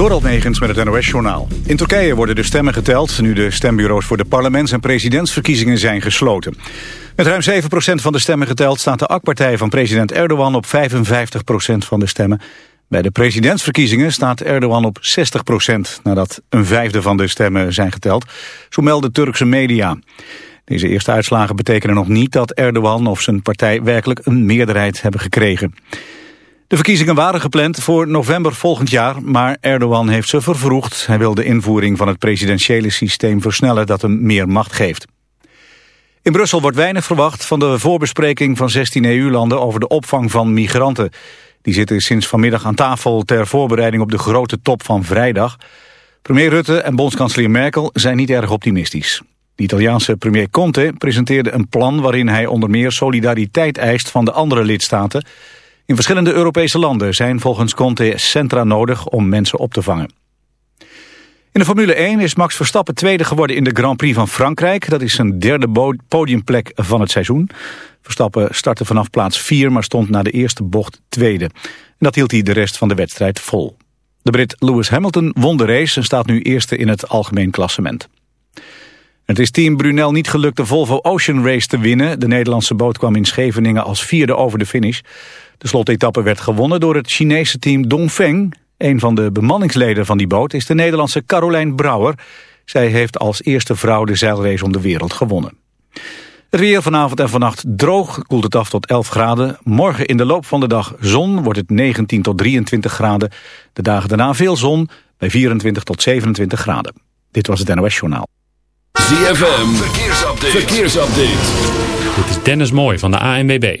Dorald Negens met het NOS-journaal. In Turkije worden de stemmen geteld... nu de stembureaus voor de parlements- en presidentsverkiezingen zijn gesloten. Met ruim 7% van de stemmen geteld staat de AK-partij van president Erdogan... op 55% van de stemmen. Bij de presidentsverkiezingen staat Erdogan op 60%... nadat een vijfde van de stemmen zijn geteld. Zo melden Turkse media. Deze eerste uitslagen betekenen nog niet dat Erdogan of zijn partij... werkelijk een meerderheid hebben gekregen. De verkiezingen waren gepland voor november volgend jaar, maar Erdogan heeft ze vervroegd. Hij wil de invoering van het presidentiële systeem versnellen dat hem meer macht geeft. In Brussel wordt weinig verwacht van de voorbespreking van 16 EU-landen over de opvang van migranten. Die zitten sinds vanmiddag aan tafel ter voorbereiding op de grote top van vrijdag. Premier Rutte en bondskanselier Merkel zijn niet erg optimistisch. De Italiaanse premier Conte presenteerde een plan waarin hij onder meer solidariteit eist van de andere lidstaten... In verschillende Europese landen zijn volgens Conte centra nodig om mensen op te vangen. In de Formule 1 is Max Verstappen tweede geworden in de Grand Prix van Frankrijk. Dat is zijn derde podiumplek van het seizoen. Verstappen startte vanaf plaats 4, maar stond na de eerste bocht tweede. En dat hield hij de rest van de wedstrijd vol. De Brit Lewis Hamilton won de race en staat nu eerste in het algemeen klassement. Het is team Brunel niet gelukt de Volvo Ocean Race te winnen. De Nederlandse boot kwam in Scheveningen als vierde over de finish. De slotetappe werd gewonnen door het Chinese team Dongfeng. Een van de bemanningsleden van die boot is de Nederlandse Carolijn Brouwer. Zij heeft als eerste vrouw de zeilrace om de wereld gewonnen. Het weer vanavond en vannacht droog, koelt het af tot 11 graden. Morgen in de loop van de dag zon wordt het 19 tot 23 graden. De dagen daarna veel zon bij 24 tot 27 graden. Dit was het NOS Journaal. ZFM, verkeersupdate. verkeersupdate. Dit is Dennis Mooi van de ANWB.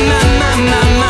My, my, my, my,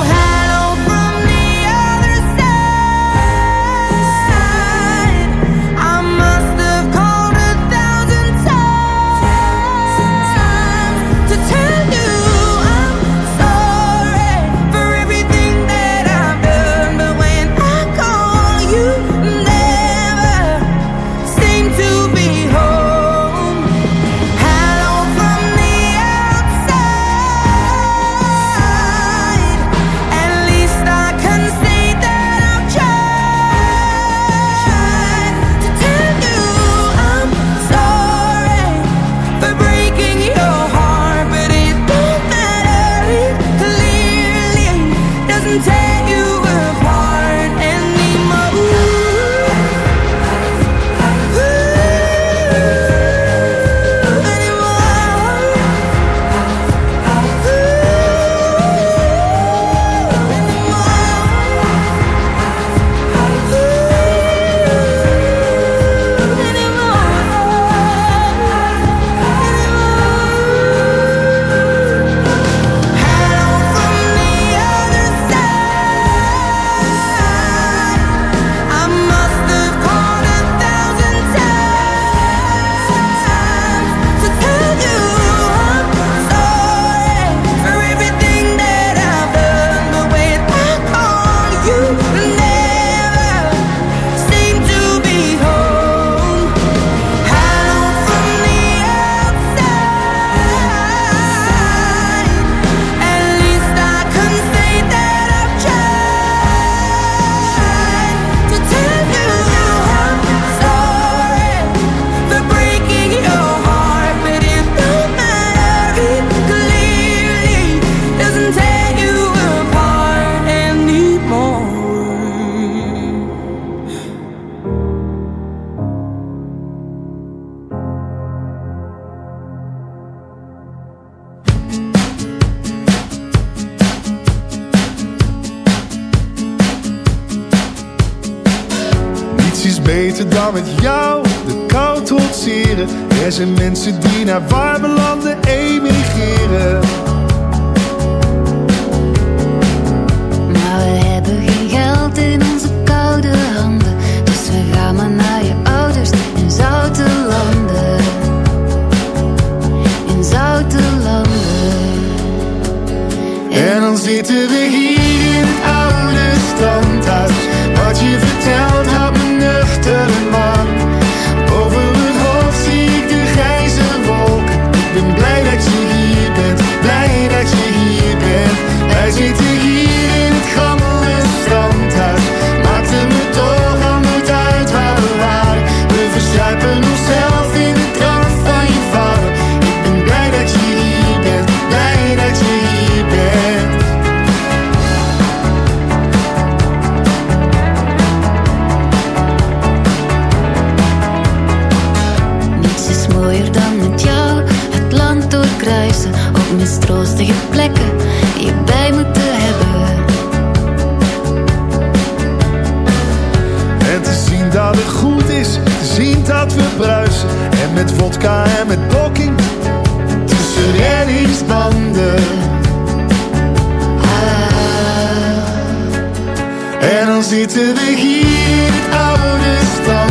to the heat. met vodka en met poking tussen reddingsbanden. Ah. En dan zitten we hier in het oude stand.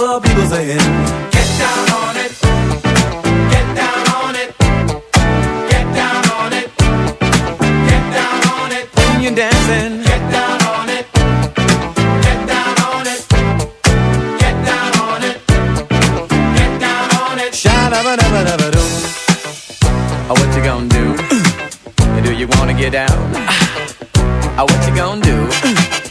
people saying, Get down on it. Get down on it. Get down on it. Get down on it. When you're dancing. Get down on it. Get down on it. Get down on it. Get down on it. Sha-da-ba-da-ba-da-ba-doo. Oh, what you gonna do? do you wanna get down? oh, what you gonna do?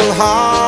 little heart.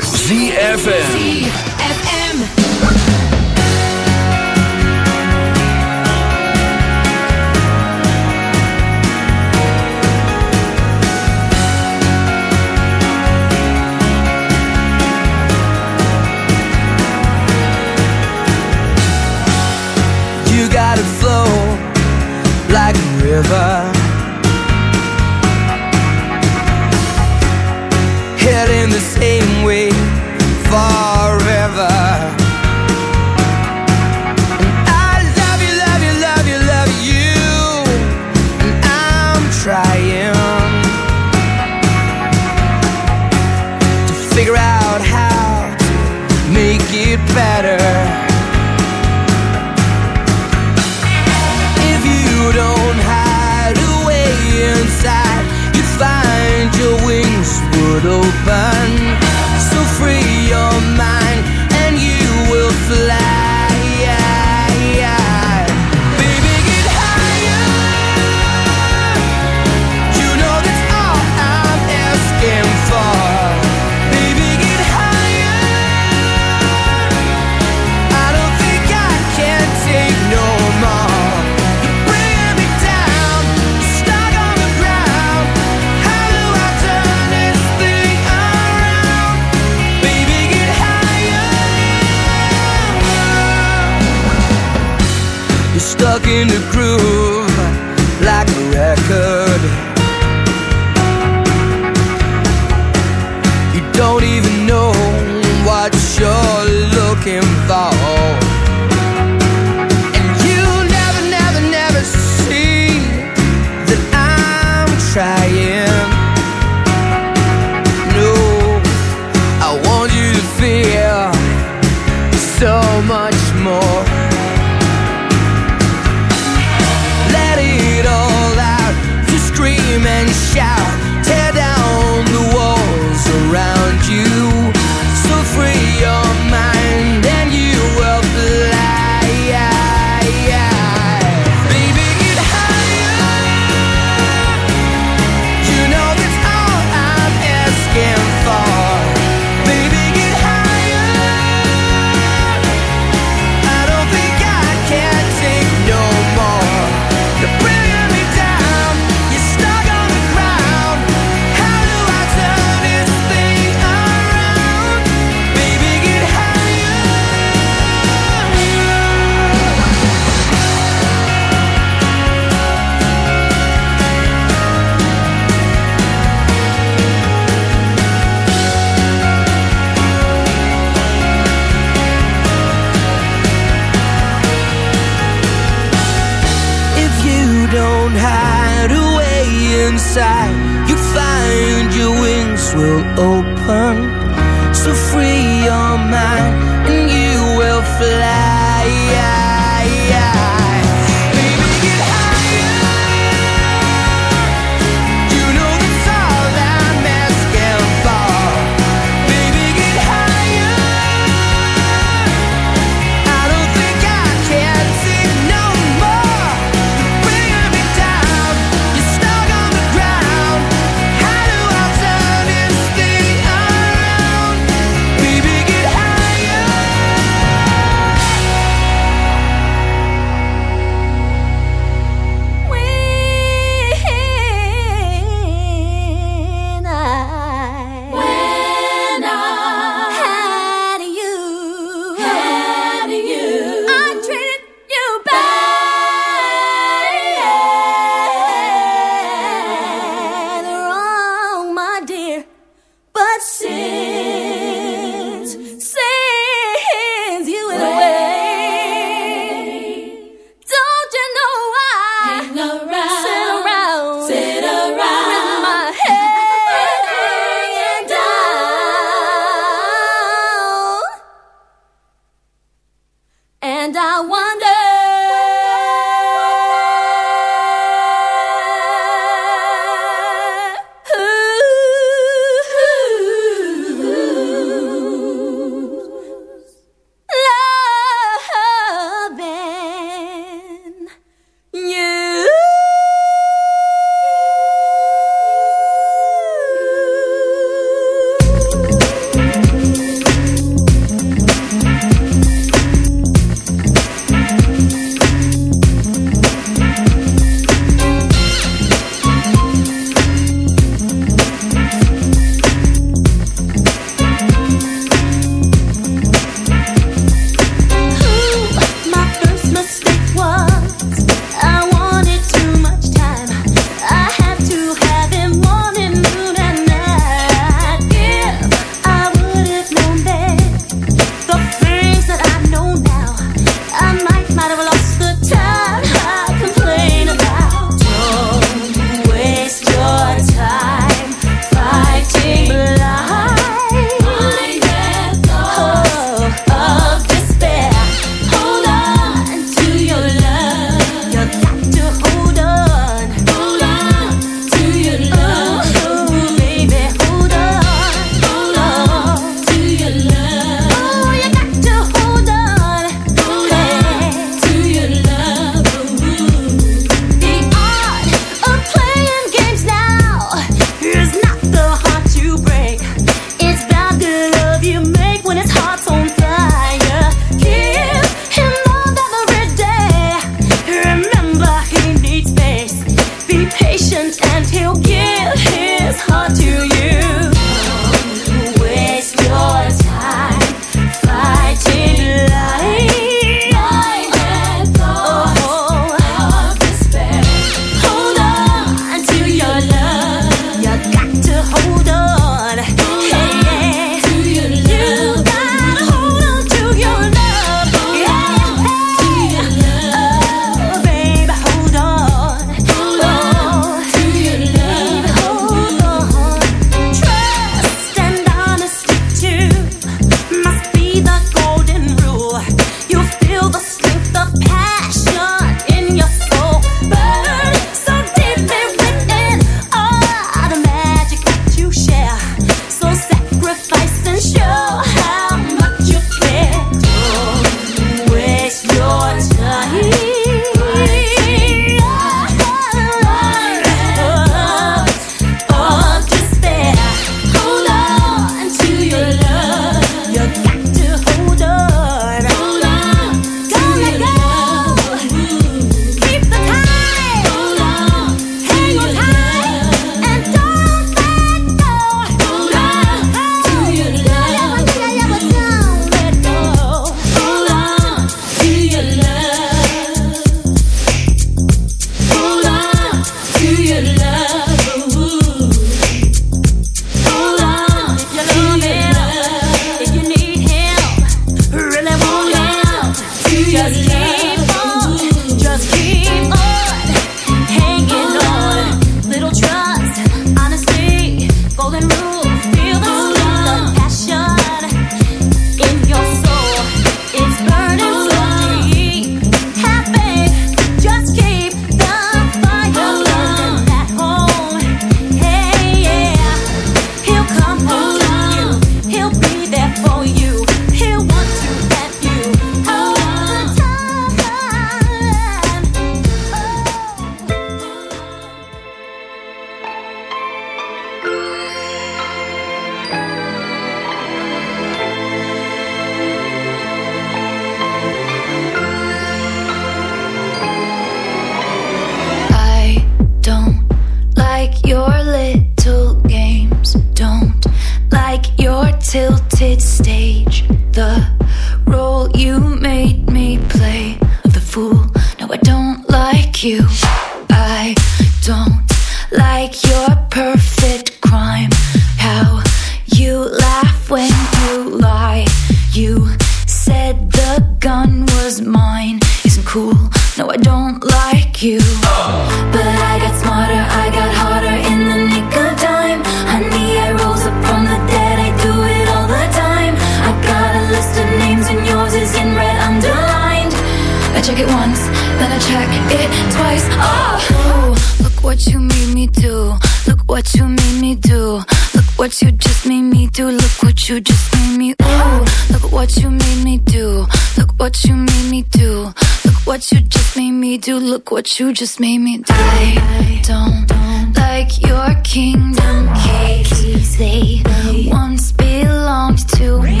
What you made me do. Look what you made me do. Look what you just made me do. Look what you just made me. Ooh, look what you made me do. Look what you made me do. Look what you just made me do. Look what you just made me do. I don't like your kingdom keys. They once belonged to me.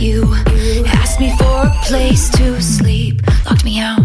You asked me for a place to sleep, locked me out,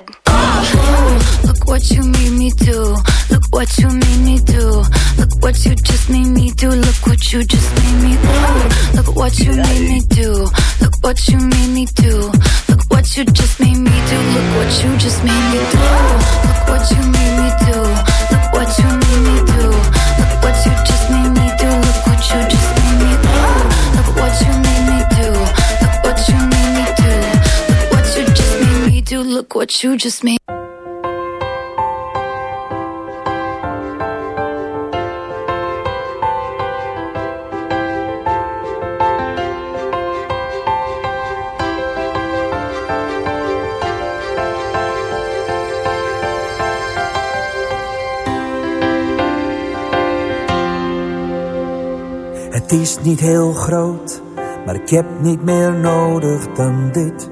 cause she's. Look what you made me do. Look what you made me do. Look what you just made me do. Look what you just made me do. Look what you made me do. Look what you made me do. Look what you just made me do. Look what you just made me do. Look what you made me do. Look what you made me do. You just made. Het is niet heel groot, maar ik heb niet meer nodig dan dit.